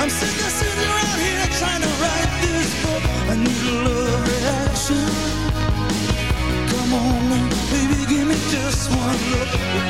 I'm sitting around here trying to write this book. I need a love reaction. Come on, baby, give me just one look.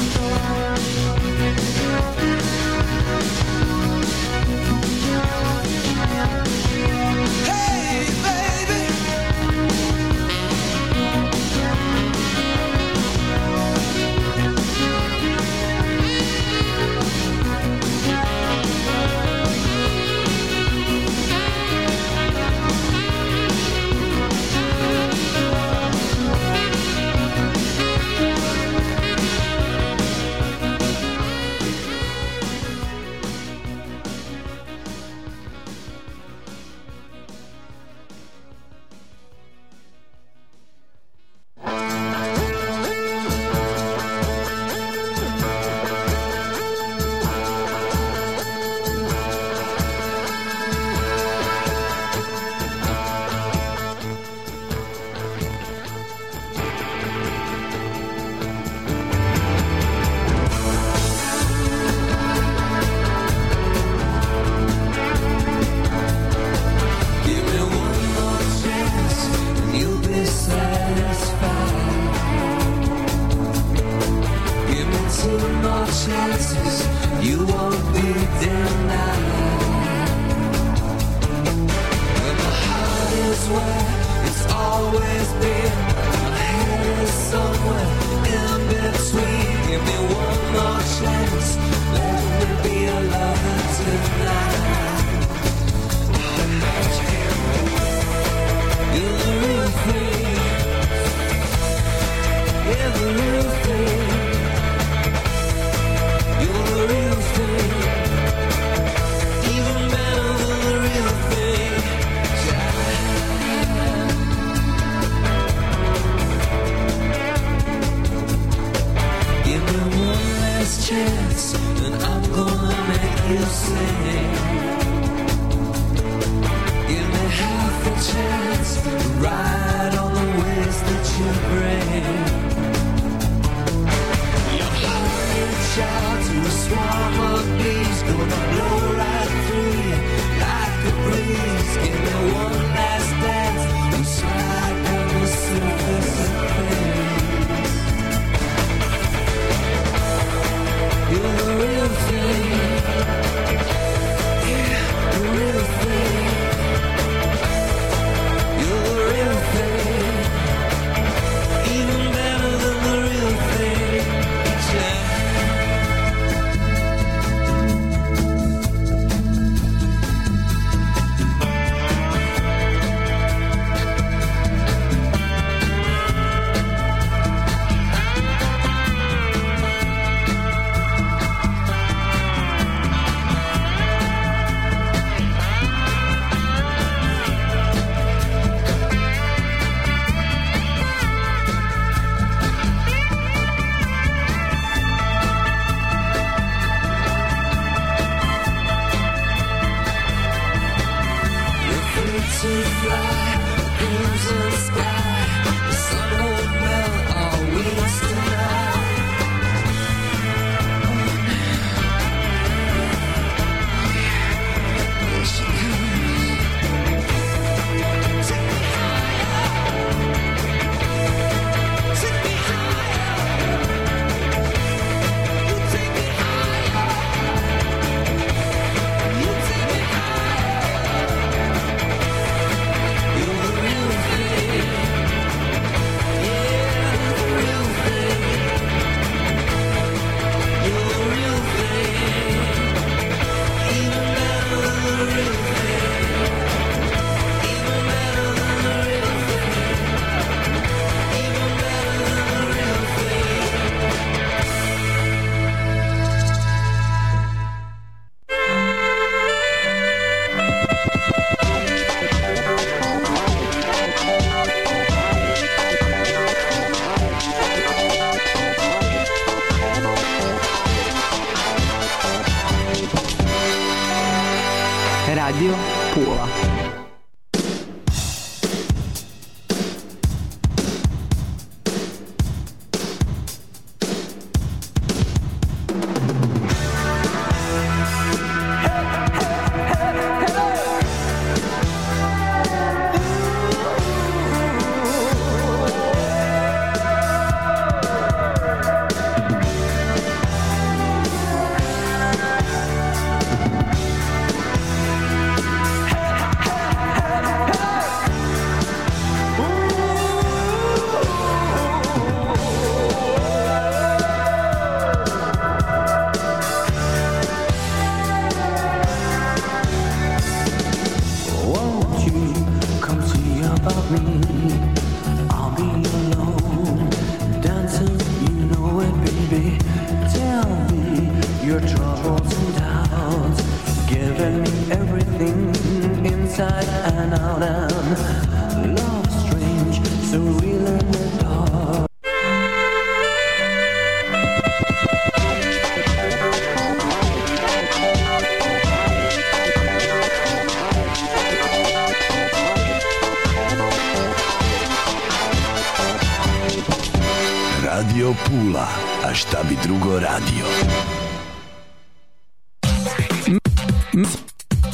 love.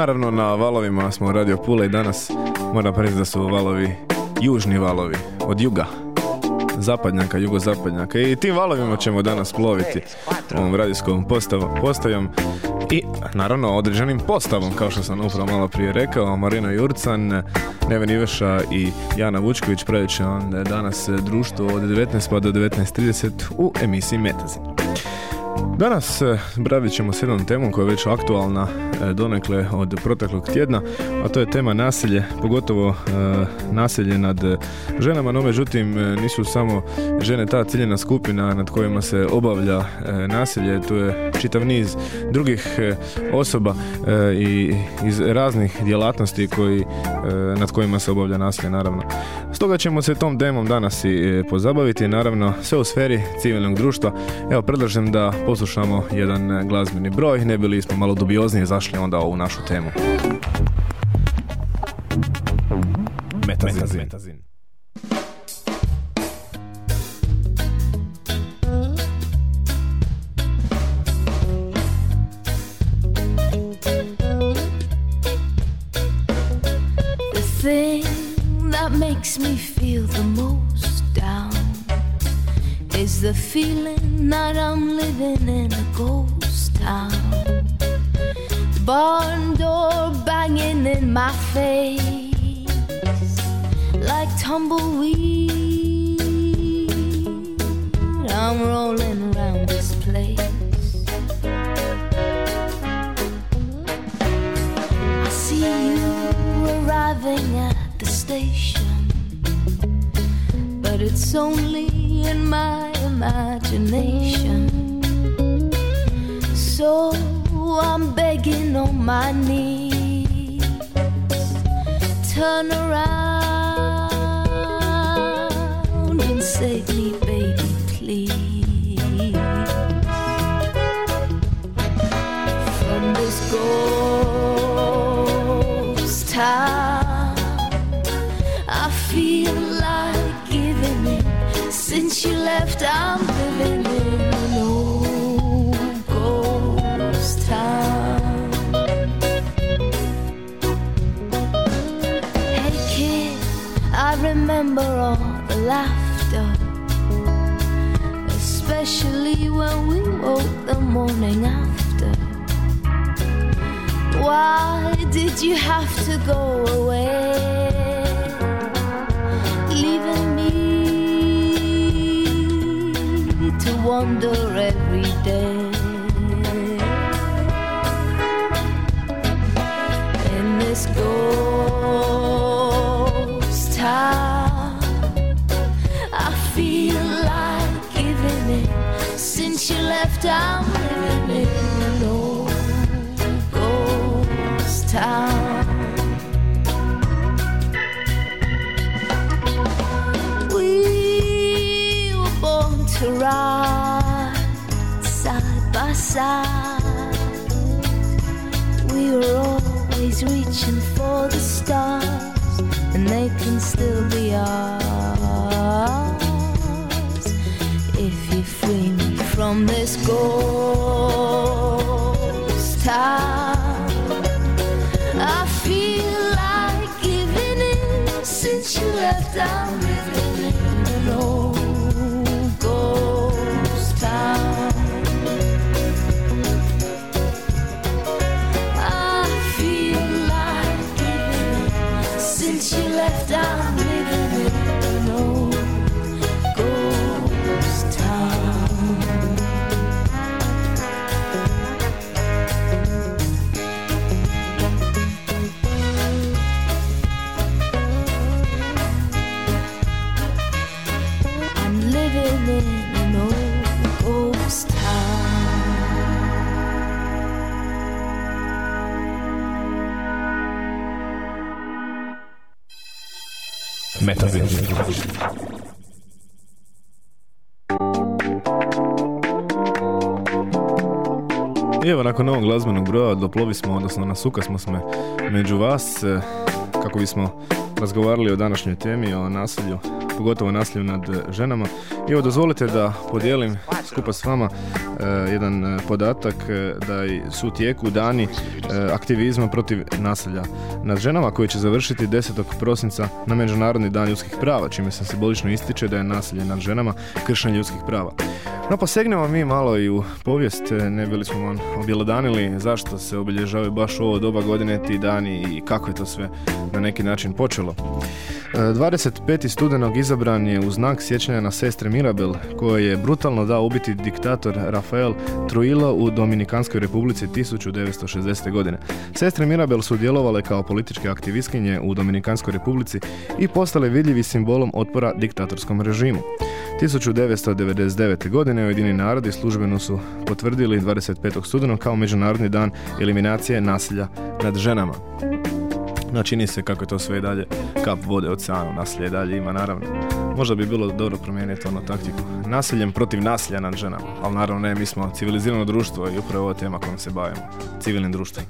Naravno na valovima smo Radio Pula i danas moram priznati da su valovi južni valovi od juga zapadnjaka, jugozapadnjaka i tim valovima ćemo danas ploviti ovom radijskom postavom, postajom i naravno određenim postavom kao što sam upravo malo prije rekao Marina Jurcan, Neven Iveša i Jana Vučković pravit će danas društvo od 19 pa do 19.30 u emisiji Metazin. Danas e, bavit ćemo se jednom temom koja je već aktualna e, donekle od proteklog tjedna, a to je tema nasilje, pogotovo e, nasilje nad ženama, no međutim nisu samo žene ta ciljena skupina nad kojima se obavlja nasilje, tu je čitav niz drugih osoba i iz raznih djelatnosti koji, nad kojima se obavlja nasilje naravno. Stoga ćemo se tom temom danas i pozabaviti, naravno sve u sferi civilnog društva. Evo predlažem da poslušamo jedan e, glazbeni broj, ne bili smo malo dubioznije zašli onda u našu temu. Metazin. The I feel like giving in. Since you left, I'm living in an old ghost town. Hey kid, I remember all the laughter, especially when we woke the morning after. Why did you have to go away? Wonder every day. In this ghost town. I feel like giving in. Since you left, I'm living in old ghost town. Reaching for the stars, and they can still be ours. If you free me from this ghost Metazin. I evo, nakon ovog glazbenog broja doplovi smo, odnosno nasuka smo sme među vas e, kako bismo razgovarali o današnjoj temi, o nasilju, pogotovo nasilju nad e, ženama. I evo, dozvolite da podijelim skupa s vama e, jedan e, podatak e, da su u tijeku dani e, aktivizma protiv nasilja nad ženama koji će završiti 10. prosinca na Međunarodni dan ljudskih prava, čime se simbolično ističe da je nasilje nad ženama kršenje ljudskih prava. No posegnemo mi malo i u povijest, ne bili smo vam objelodanili zašto se obilježavaju baš ovo doba godine ti dani i kako je to sve na neki način počelo. E, 25. studenog izabran je u znak sjećanja na sestre Mirabel, koje je brutalno dao ubiti diktator Rafael Trujillo u Dominikanskoj republici 1960. godine. Sestre Mirabel su djelovale kao političke aktivistkinje u Dominikanskoj republici i postale vidljivi simbolom otpora diktatorskom režimu. 1999. godine Ujedini narodi službeno su potvrdili 25. studenog kao Međunarodni dan eliminacije nasilja nad ženama. No čini se kako je to sve dalje kap vode oceanu, nasilje dalje ima naravno. Možda bi bilo dobro promijeniti ono taktiku. Nasiljem protiv nasilja nad ženama. Ali naravno ne, mi smo civilizirano društvo i upravo ova tema kojom se bavimo. Civilnim društvom.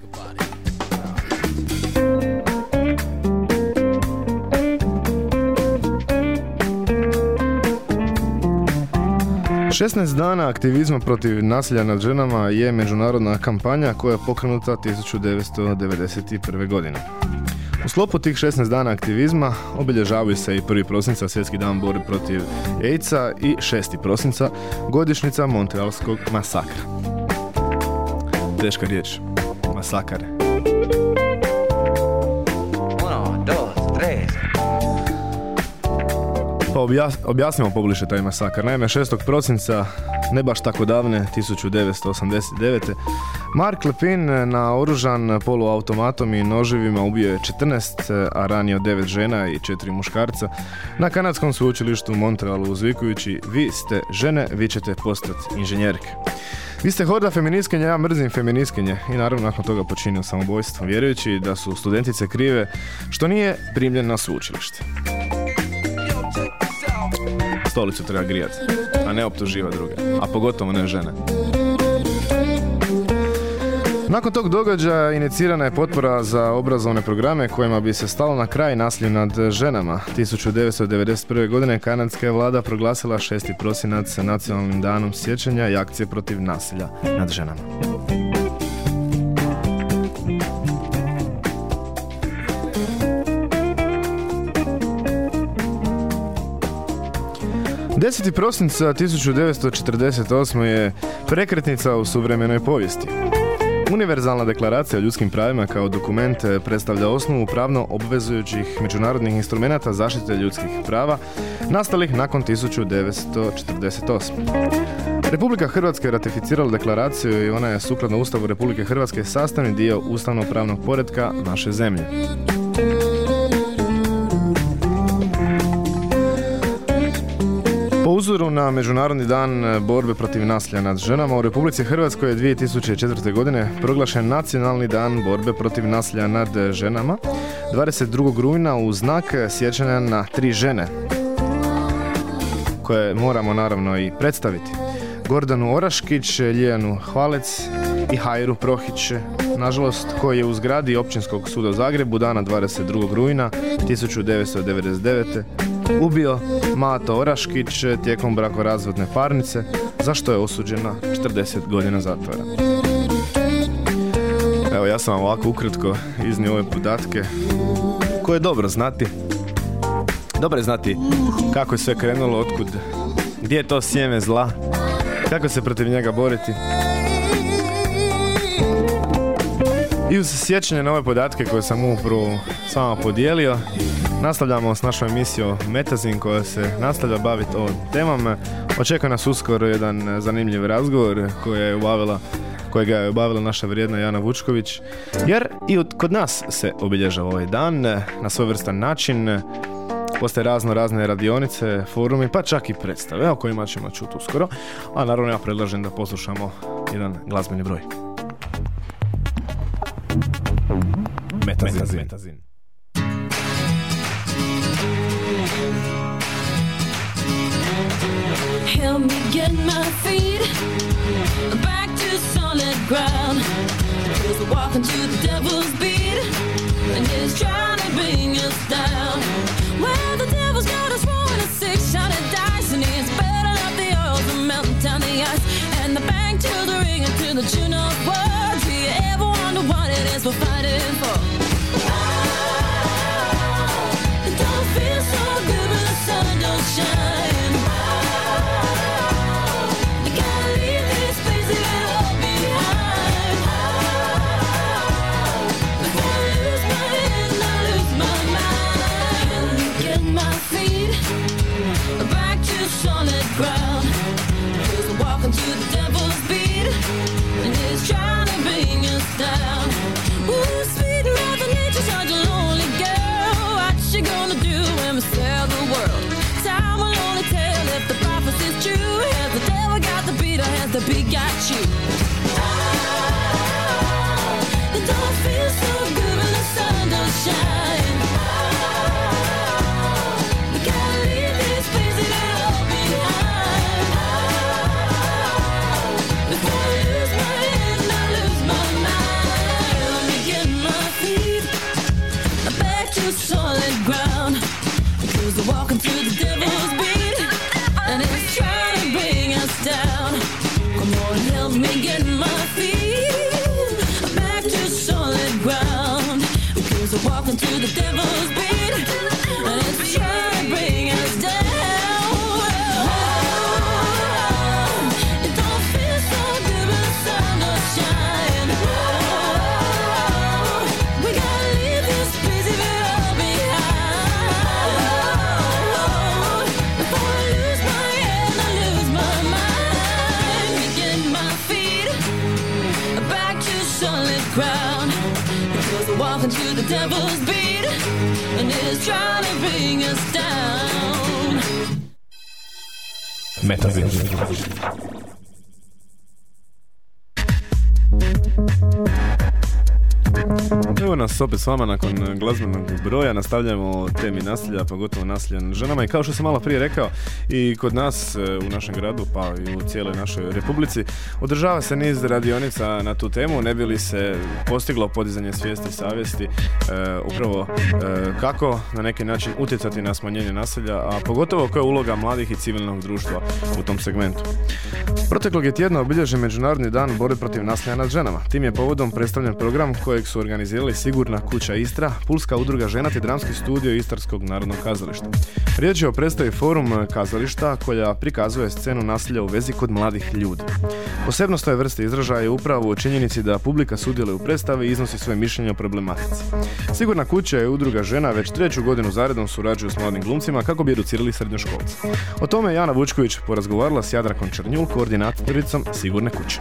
16 dana aktivizma protiv nasilja nad ženama je međunarodna kampanja koja je pokrenuta 1991. godine. U sklopu tih 16 dana aktivizma obilježavaju se i 1. prosinca svjetski dan borbe protiv AIDS-a i 6. prosinca godišnjica Montrealskog masakra. Teška riječ. Masakar. Uno, dos, tres. Pa objas- objasnimo pobliže taj masakar. Naime, 6. prosinca, ne baš tako davne, 1989. Mark Lepin na oružan poluautomatom i noživima ubio je 14, a ranio 9 žena i 4 muškarca na kanadskom sveučilištu u Montrealu uzvikujući vi ste žene, vi ćete postati inženjerke. Vi ste horda feministkinja, ja mrzim feministkinje i naravno nakon toga počinio samobojstvo, vjerujući da su studentice krive što nije primljen na sveučilište. Stolicu treba grijati, a ne optuživati druge, a pogotovo ne žene. Nakon tog događaja inicirana je potpora za obrazovne programe kojima bi se stalo na kraj nasilju nad ženama. 1991. godine kanadska je vlada proglasila 6. prosinac nacionalnim danom sjećanja i akcije protiv nasilja nad ženama. Deseti prosinca 1948. je prekretnica u suvremenoj povijesti. Univerzalna deklaracija o ljudskim pravima kao dokument eh, predstavlja osnovu pravno obvezujućih međunarodnih instrumenata zaštite ljudskih prava nastalih nakon 1948. Republika Hrvatska je ratificirala deklaraciju i ona je sukladno Ustavu Republike Hrvatske sastavni dio ustavno-pravnog poretka naše zemlje. Uzoru na Međunarodni dan e, borbe protiv nasilja nad ženama u Republici Hrvatskoj je 2004. godine proglašen Nacionalni dan borbe protiv nasilja nad ženama 22. rujna u znak sjećanja na tri žene koje moramo naravno i predstaviti. Gordanu Oraškić, Lijanu Hvalec i Hajru Prohić, nažalost koji je u zgradi Općinskog suda u Zagrebu dana 22. rujna 1999. ubio Mato Oraškić tijekom brakorazvodne parnice, za što je osuđena 40 godina zatvora. Evo ja sam vam ovako ukratko iznio ove podatke koje je dobro znati. Dobro je znati kako je sve krenulo, otkud, gdje je to sjeme zla, kako se protiv njega boriti. I uz sjećanje na ove podatke koje sam upravo s vama podijelio, nastavljamo s našom emisijom Metazin koja se nastavlja baviti o temama. Očekuje nas uskoro jedan zanimljiv razgovor koji je obavila kojega je obavila naša vrijedna Jana Vučković. Jer i od- kod nas se obilježava ovaj dan na svojevrstan način. Postoje razno razne radionice, forumi, pa čak i predstave o kojima ćemo čuti uskoro. A naravno ja predlažem da poslušamo jedan glazbeni broj. Metazin. Metazin. Help my feet back to solid ground. Cause we're walking to the devil's beat, and he's trying to bring us down. Well, the devil's got us rolling a six shot of dice, and he's burning up the oils and melting down the ice. And the bank to the ring and to the tune of words. Do you ever wonder what it is we're fighting for? you. Oh, the dolphin. to the devil's bed. Devil's beat, and it's trying to bring us down. Metazin. Evo nas opet s vama nakon glazbenog broja, nastavljamo temi nasilja, pogotovo nasilja nad ženama i kao što sam malo prije rekao i kod nas e, u našem gradu pa i u cijeloj našoj republici održava se niz radionica na tu temu, ne bi li se postiglo podizanje svijesti i savjesti e, upravo e, kako na neki način utjecati na smanjenje nasilja, a pogotovo koja je uloga mladih i civilnog društva u tom segmentu. Proteklog je tjedna obilježen Međunarodni dan borbe protiv nasilja nad ženama. Tim je povodom predstavljen program kojeg su organizirali Sigurna kuća Istra, Pulska udruga žena te dramski studio Istarskog narodnog kazališta. Riječ je o predstavi forum kazališta koja prikazuje scenu nasilja u vezi kod mladih ljudi. Posebnost ove vrste izražaja je upravo u činjenici da publika sudjeluje u predstavi i iznosi svoje mišljenje o problematici. Sigurna kuća je udruga žena već treću godinu zaredom surađuju s mladim glumcima kako bi educirali srednjoškolce. O tome je Jana Vučković porazgovarala s Jadrakom Črnjul, koordinatoricom Sigurne kuće.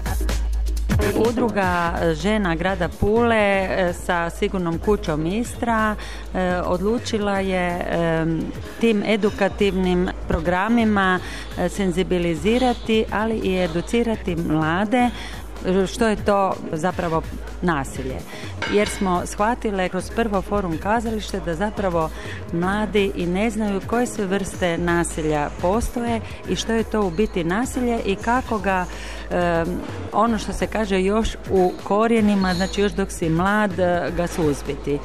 Udruga žena grada Pule e, sa sigurnom kućom Istra e, odlučila je e, tim edukativnim programima e, senzibilizirati, ali i educirati mlade što je to zapravo nasilje. Jer smo shvatile kroz prvo forum kazalište da zapravo mladi i ne znaju koje sve vrste nasilja postoje i što je to u biti nasilje i kako ga em, ono što se kaže još u korijenima, znači još dok si mlad e, ga suzbiti.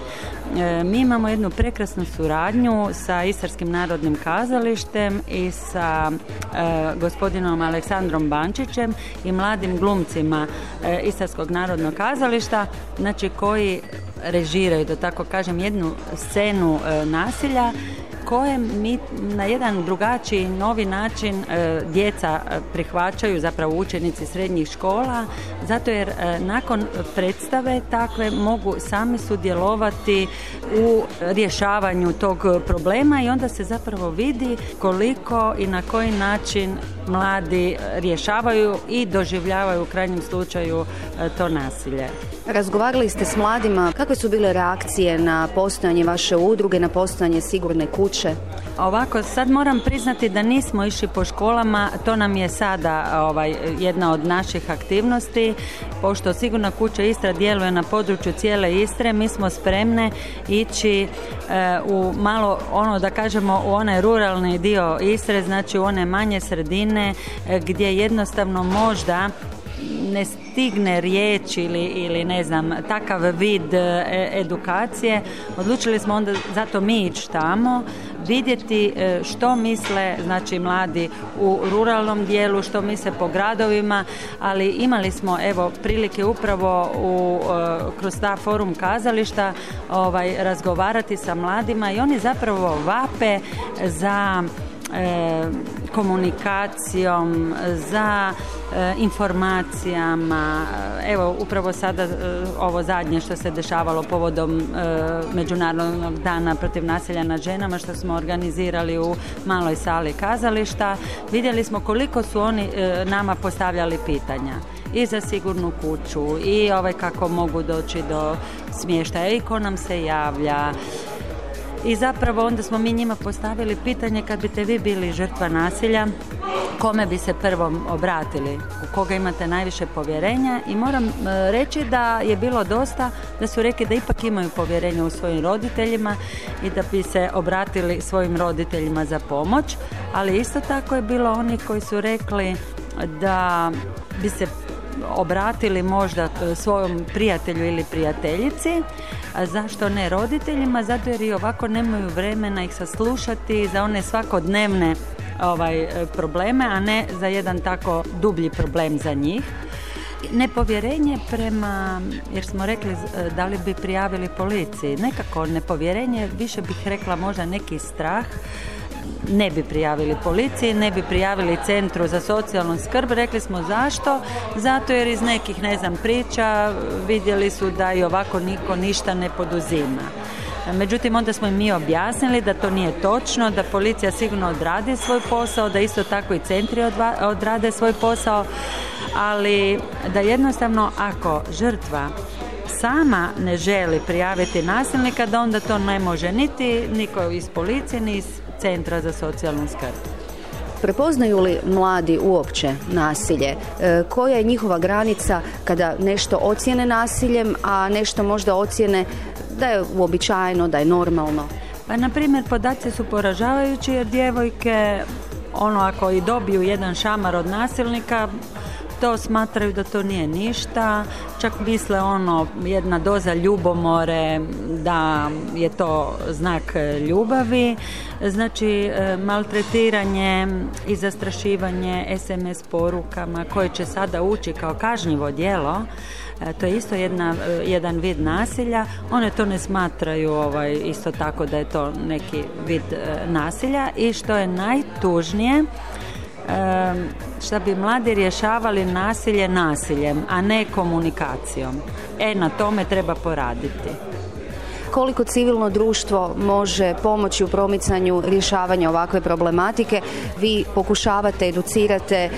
E, mi imamo jednu prekrasnu suradnju sa Istarskim narodnim kazalištem i sa e, gospodinom Aleksandrom Bančićem i mladim glumcima e, Istarskog narodnog kazališta, znači koji režiraju, da tako kažem, jednu scenu nasilja koje mi na jedan drugačiji, novi način e, djeca e, prihvaćaju, zapravo učenici srednjih škola, zato jer e, nakon predstave takve mogu sami sudjelovati u rješavanju tog problema i onda se zapravo vidi koliko i na koji način mladi rješavaju i doživljavaju u krajnjem slučaju to nasilje. Razgovarali ste s mladima, kakve su bile reakcije na postojanje vaše udruge, na postojanje sigurne kuće? Ovako, sad moram priznati da nismo išli po školama, to nam je sada ovaj, jedna od naših aktivnosti. Pošto Sigurna kuća Istra djeluje na području cijele Istre, mi smo spremne ići e, u malo, ono da kažemo, u onaj ruralni dio Istre, znači u one manje sredine e, gdje jednostavno možda ne stigne riječ ili, ili ne znam, takav vid e, edukacije, odlučili smo onda zato mi ići tamo, vidjeti e, što misle znači mladi u ruralnom dijelu, što misle po gradovima, ali imali smo evo prilike upravo u, e, kroz ta forum kazališta ovaj, razgovarati sa mladima i oni zapravo vape za komunikacijom, za e, informacijama. Evo, upravo sada e, ovo zadnje što se dešavalo povodom Međunarodnog dana protiv nasilja nad ženama što smo organizirali u maloj sali kazališta. Vidjeli smo koliko su oni nama postavljali pitanja i za sigurnu kuću i ovaj kako mogu doći do smještaja i ko nam se javlja i zapravo onda smo mi njima postavili pitanje kad biste vi bili žrtva nasilja, kome bi se prvom obratili, u koga imate najviše povjerenja? I moram e, reći da je bilo dosta da su rekli da ipak imaju povjerenje u svojim roditeljima i da bi se obratili svojim roditeljima za pomoć, ali isto tako je bilo onih koji su rekli da bi se obratili možda t- svojom prijatelju ili prijateljici, a zašto ne roditeljima? Zato jer i ovako nemaju vremena ih saslušati za one svakodnevne ovaj, e, probleme, a ne za jedan tako dublji problem za njih. Nepovjerenje prema, jer smo rekli e, da li bi prijavili policiji, nekako nepovjerenje, više bih rekla možda neki strah, ne bi prijavili policiji, ne bi prijavili centru za socijalnu skrb. Rekli smo zašto? Zato jer iz nekih, ne znam, priča vidjeli su da i ovako niko ništa ne poduzima. Međutim, onda smo im mi objasnili da to nije točno, da policija sigurno odradi svoj posao, da isto tako i centri odrade svoj posao, ali da jednostavno ako žrtva sama ne želi prijaviti nasilnika, da onda to ne može niti niko iz policije, ni iz centra za socijalnu skrb. Prepoznaju li mladi uopće nasilje? E, koja je njihova granica kada nešto ocjene nasiljem, a nešto možda ocjene da je uobičajeno, da je normalno? Pa, na primjer, podaci su poražavajući jer djevojke, ono, ako i dobiju jedan šamar od nasilnika, to smatraju da to nije ništa, čak misle ono, jedna doza ljubomore, da je to znak ljubavi, znači e, maltretiranje i zastrašivanje SMS porukama koje će sada ući kao kažnjivo djelo, E, To je isto jedna, e, jedan vid nasilja. One to ne smatraju ovaj, isto tako da je to neki vid nasilja. I što je najtužnije šta bi mladi rješavali nasilje nasiljem, a ne komunikacijom. E, na tome treba poraditi. Koliko civilno društvo može pomoći u promicanju rješavanja ovakve problematike? Vi pokušavate, educirate, e,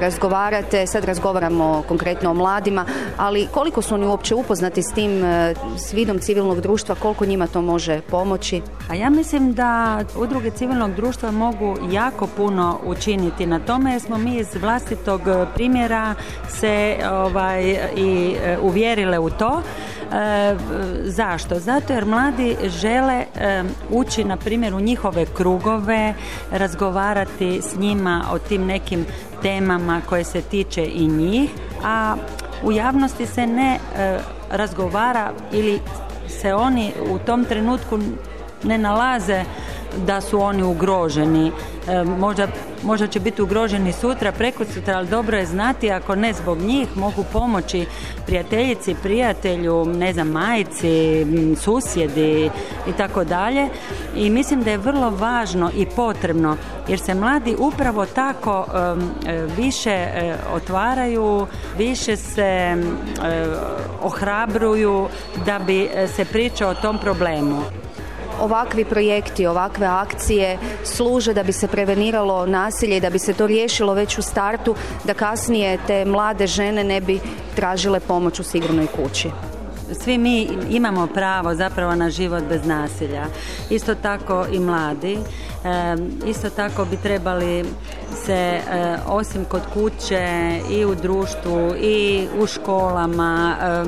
razgovarate, sad razgovaramo konkretno o mladima, ali koliko su oni uopće upoznati s tim, e, s vidom civilnog društva, koliko njima to može pomoći? A ja mislim da udruge civilnog društva mogu jako puno učiniti na tome jer smo mi iz vlastitog primjera se ovaj, i e, uvjerile u to. E, zašto? Zato jer mladi žele e, ući na primjer u njihove krugove, razgovarati s njima o tim nekim temama koje se tiče i njih, a u javnosti se ne e, razgovara ili se oni u tom trenutku ne nalaze da su oni ugroženi. E, možda, možda će biti ugroženi sutra, preko sutra, ali dobro je znati ako ne zbog njih mogu pomoći prijateljici, prijatelju, ne znam, majici, m, susjedi i tako dalje. I mislim da je vrlo važno i potrebno jer se mladi upravo tako e, više e, otvaraju, više se ohrabruju da bi se priča o tom problemu. Ovakvi projekti, ovakve akcije služe da bi se preveniralo nasilje i da bi se to riješilo već u startu, da kasnije te mlade žene ne bi tražile pomoć u sigurnoj kući. Svi mi imamo pravo zapravo na život bez nasilja. Isto tako i mladi. E, isto tako bi trebali se e, osim kod kuće i u društvu i u školama e,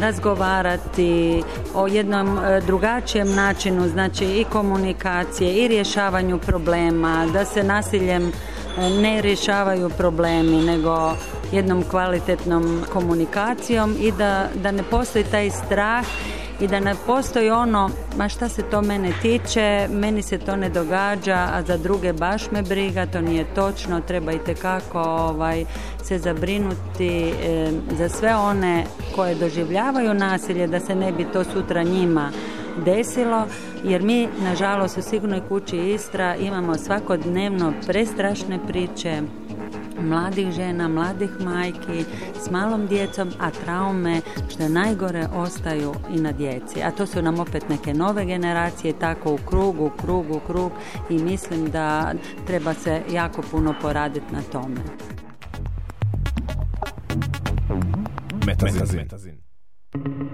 razgovarati o jednom e, drugačijem načinu, znači i komunikacije i rješavanju problema, da se nasiljem e, ne rješavaju problemi, nego jednom kvalitetnom komunikacijom i da, da ne postoji taj strah i da ne postoji ono, ma šta se to mene tiče, meni se to ne događa, a za druge baš me briga, to nije točno, treba i tekako ovaj, se zabrinuti e, za sve one koje doživljavaju nasilje, da se ne bi to sutra njima desilo, jer mi, nažalost, u Sigurnoj kući Istra imamo svakodnevno prestrašne priče mladih žena, mladih majki s malom djecom, a traume što najgore ostaju i na djeci. A to su nam opet neke nove generacije, tako u krug, u krug, u krug i mislim da treba se jako puno poraditi na tome. Metazin. although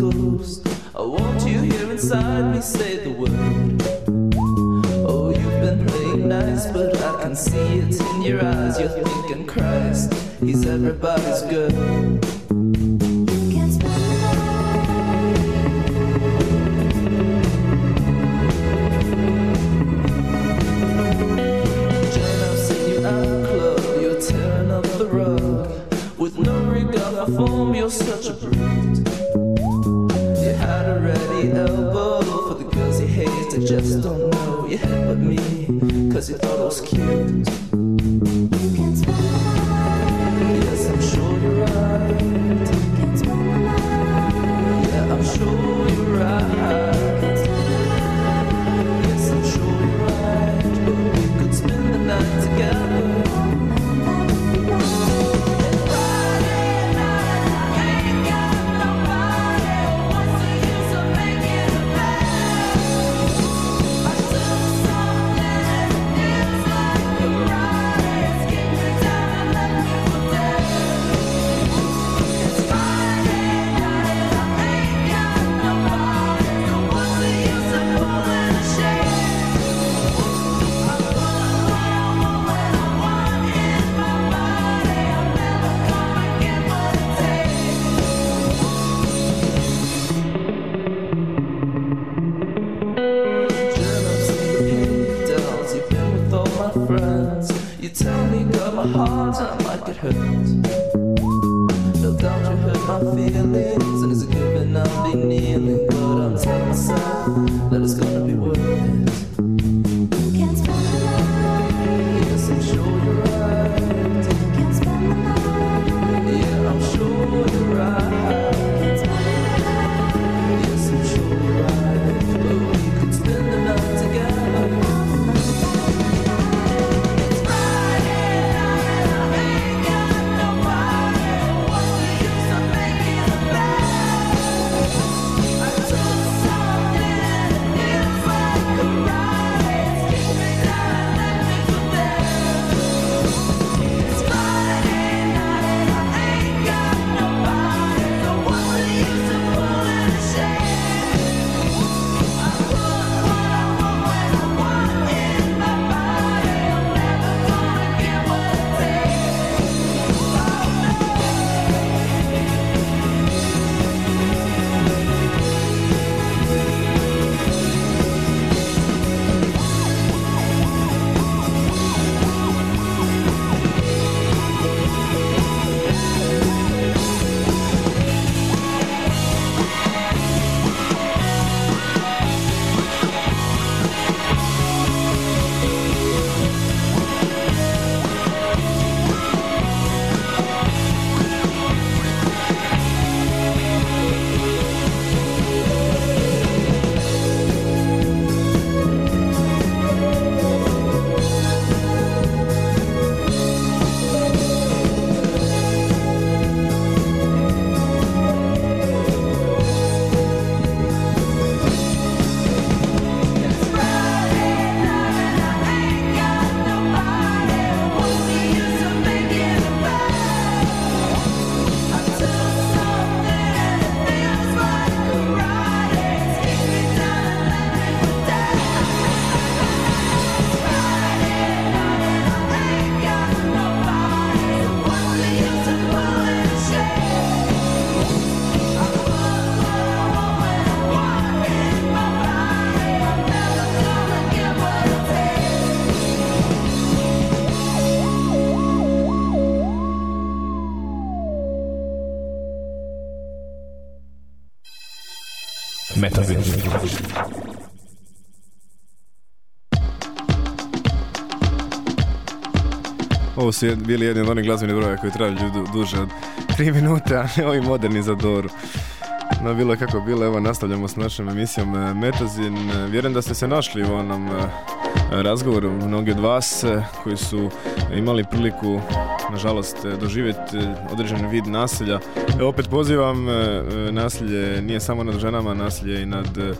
ghost. I want you here inside me, say the word. Oh, you've been playing nice, but I can see it in your eyes. You're thinking, Christ, he's everybody's girl. those cute. Metazin. Ovo su bili jedni od onih glazbenih broja koji traju du- duže od 3 minute, a ne ovi moderni za Doru. No, bilo je kako bilo, evo nastavljamo s našom emisijom e, Metazin. E, Vjerujem da ste se našli u onom e, razgovoru, mnogi od vas e, koji su imali priliku, nažalost, e, doživjeti e, određen vid nasilja. Evo opet pozivam, e, e, nasilje nije samo nad ženama, nasilje je i nad e,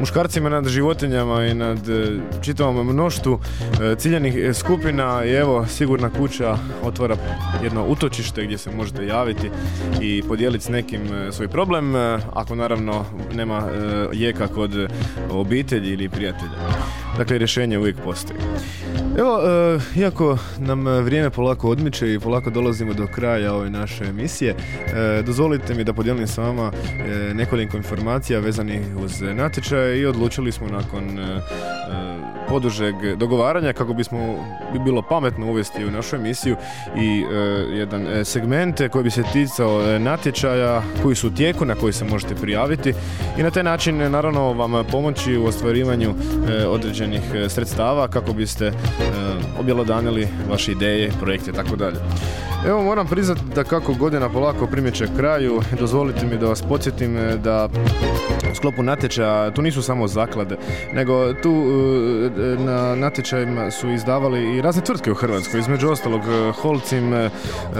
muškarcima, nad životinjama i nad e, čitavom mnoštvu e, ciljanih e, skupina i evo sigurna kuća otvara jedno utočište gdje se možete javiti i podijeliti s nekim e, svoj problem e, ako naravno nema e, jeka kod e, obitelji ili prijatelja. Dakle, rješenje uvijek postoji. Evo, e, iako nam e, vrijeme polako odmiče i polako dolazimo do kraja ove naše emisije, e, dozvolite mi da podijelim s vama e, nekoliko informacija vezanih uz natječaj i odlučili smo nakon e, e, podužeg dogovaranja kako bismo bi bilo pametno uvesti u našu emisiju i e, jedan e, segment koji bi se ticao e, natječaja koji su u tijeku na koji se možete prijaviti i na taj način e, naravno vam pomoći u ostvarivanju e, određenih sredstava kako biste e, objelodanili vaše ideje, projekte i tako dalje. Evo moram priznati da kako godina polako primjeće kraju, dozvolite mi da vas podsjetim da u sklopu natječaja tu nisu samo zaklade, nego tu e, na natječajima su izdavali i razne tvrtke u Hrvatskoj, između ostalog e, Holcim, e,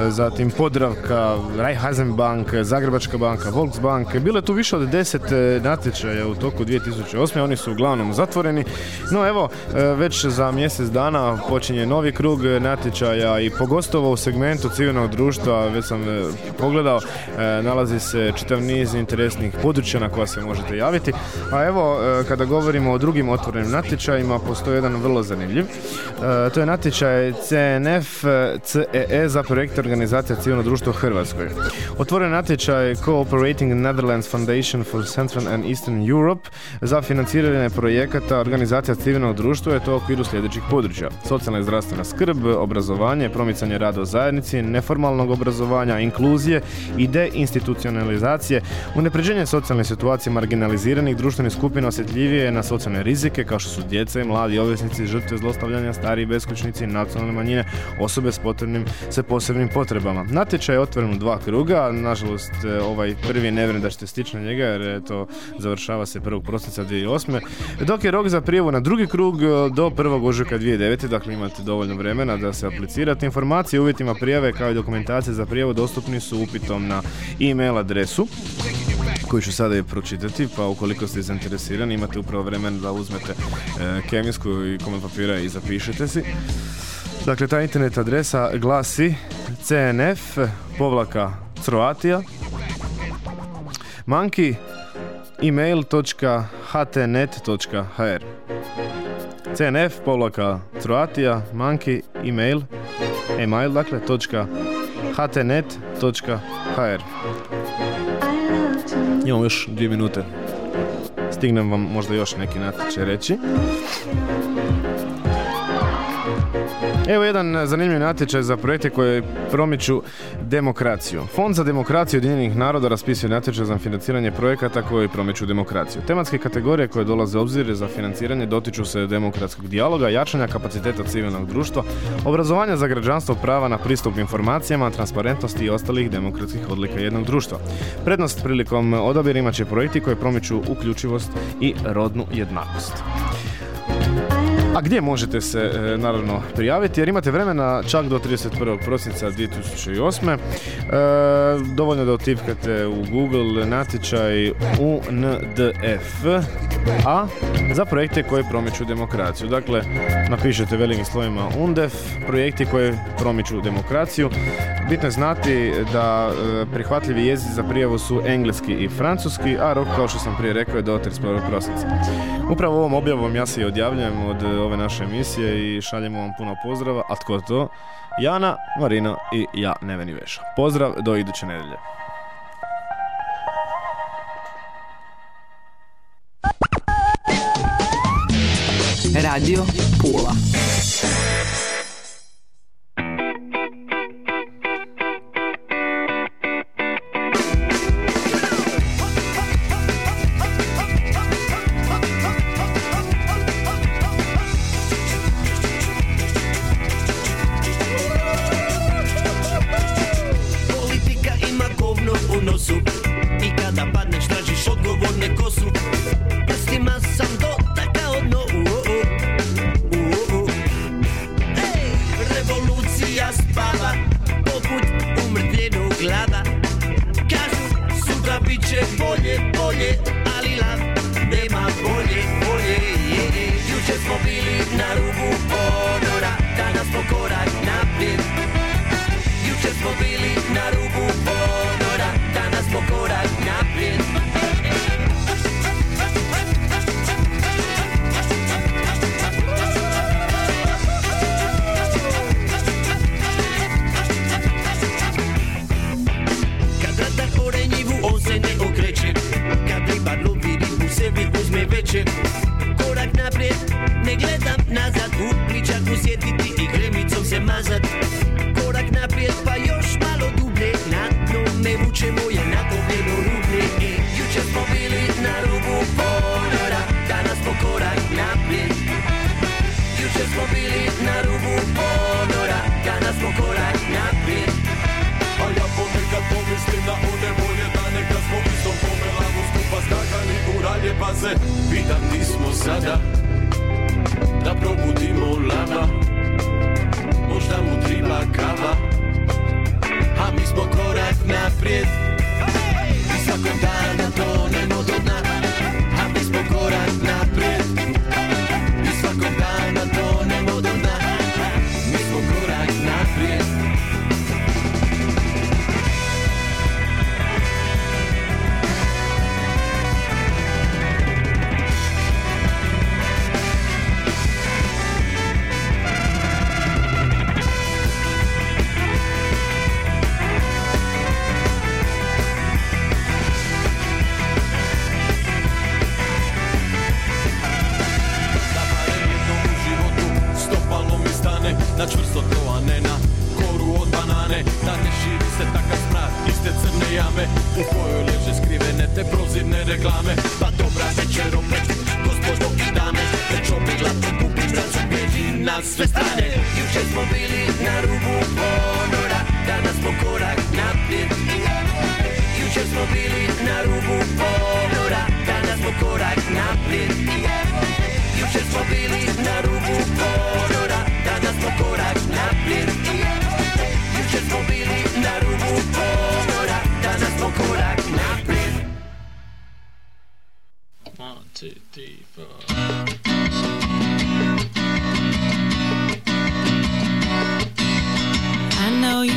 zatim Podravka, Raiffeisenbank, Zagrebačka banka, Volksbank. Bilo je tu više od deset natječaja u toku 2008. Oni su uglavnom zatvoreni. No evo, već za mjesec dana počinje novi krug natječaja i pogotovo u segmentu civilnog društva, već sam pogledao, nalazi se čitav niz interesnih područja na koja se možete možete javiti. A evo, e, kada govorimo o drugim otvorenim natječajima, postoji jedan vrlo zanimljiv. E, To je natječaj CNF CEE za projekt organizacija civilno društvo Hrvatskoj. Otvoren natječaj Cooperating Netherlands Foundation for Central and Eastern Europe za financiranje projekata organizacija civilnog društva je to u okviru sljedećih područja. Socijalna i zdravstvena skrb, obrazovanje, promicanje rada u zajednici, neformalnog obrazovanja, inkluzije i deinstitucionalizacije, unapređenje socijalne situacije marginaliziranih društvenih skupina osjetljivije na socijalne rizike kao što su djeca i mladi ovisnici, žrtve zlostavljanja, stariji beskućnici, nacionalne manjine, osobe s potrebnim se posebnim potrebama. Natječaj je otvoren u dva kruga, nažalost e, ovaj prvi je nevjerujem da ćete stići na njega jer je to završava se 1. prosinca 2008. Dok je rok za prijavu na drugi krug e, do 1. ožujka 2009. Dakle imate dovoljno vremena da se aplicirate. Informacije o uvjetima prijave kao i dokumentacije za prijavu dostupni su upitom na e-mail adresu koju ću sada i pročitati, pa ukoliko ste zainteresirani imate upravo vremena da uzmete e, kemijsku i komad papira i zapišete si. Dakle, ta internet adresa glasi cnf povlaka croatija manki email.htnet.hr cnf povlaka croatija manki email email dakle točka htnet.hr Imamo još dvije minute. Stignem vam možda još neki natječaj reći. Evo jedan zanimljiv natječaj za projekte koje promiču demokraciju. Fond za demokraciju Ujedinjenih naroda raspisuje natječaj za financiranje projekata koji promiču demokraciju. Tematske kategorije koje dolaze u obzir za financiranje dotiču se demokratskog dijaloga, jačanja kapaciteta civilnog društva, obrazovanja za građanstvo, prava na pristup informacijama, transparentnosti i ostalih demokratskih odlika jednog društva. Prednost prilikom odabira imat će projekti koji promiču uključivost i rodnu jednakost. A gdje možete se e, naravno prijaviti jer imate vremena čak do 31. prosinca 2008. E, dovoljno da otipkate u Google natječaj UNDF a za projekte koji promiču demokraciju. Dakle, napišete velikim slovima UNDEF, projekti koji promiču demokraciju. Bitno je znati da e, prihvatljivi jezici za prijavu su engleski i francuski, a rok, kao što sam prije rekao, je do 31. prosinca. Upravo ovom objavom ja se i odjavljujem od ove naše emisije i šaljemo vam puno pozdrava. A tko to? Jana, Marina i ja, Neveni Veša. Pozdrav do iduće nedelje. Radio Pula. Bili Jučer smo bili na rubu ponora Danas smo korak naprijed. Jučer smo bili na rubu ponora Danas smo korak naprijed. A ja ponekad pomislim na one bolje dane Kad smo istom pomelavu skupa skakali u ralje Pa se pitam di smo sada Da probudimo lava Možda mu triba kava? A mi smo korak naprijed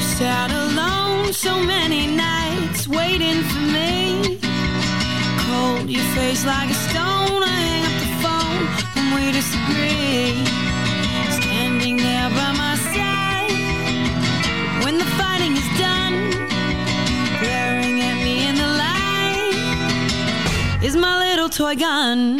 you sat alone so many nights waiting for me. Cold, your face like a stone. I hang up the phone when we disagree. Standing there by my side when the fighting is done, glaring at me in the light is my little toy gun.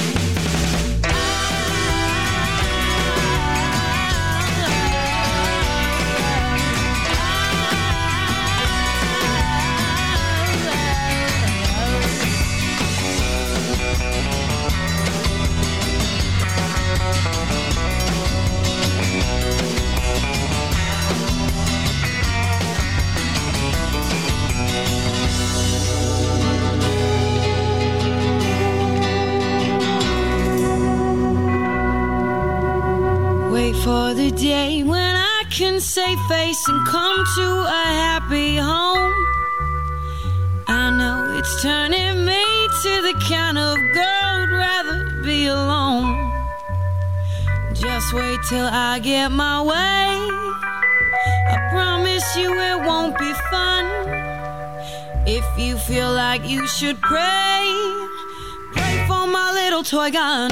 for the day when I can save face and come to a happy home. I know it's turning me to the kind of girl who'd rather be alone. Just wait till I get my way. I promise you it won't be fun. If you feel like you should pray, pray for my little toy gun.